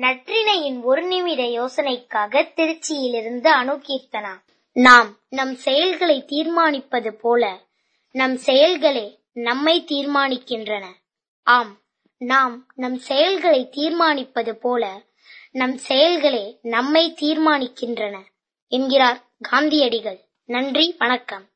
நற்றினையின் ஒரு நிமிட யோசனைக்காக திருச்சியிலிருந்து அணுகீர்த்தனா. நாம் நம் செயல்களை தீர்மானிப்பது போல நம் செயல்களே நம்மை தீர்மானிக்கின்றன. ஆம் நாம் நம் செயல்களை தீர்மானிப்பது போல நம் செயல்களே நம்மை தீர்மானிக்கின்றன. என்கிறார் காந்தியடிகள். நன்றி வணக்கம்.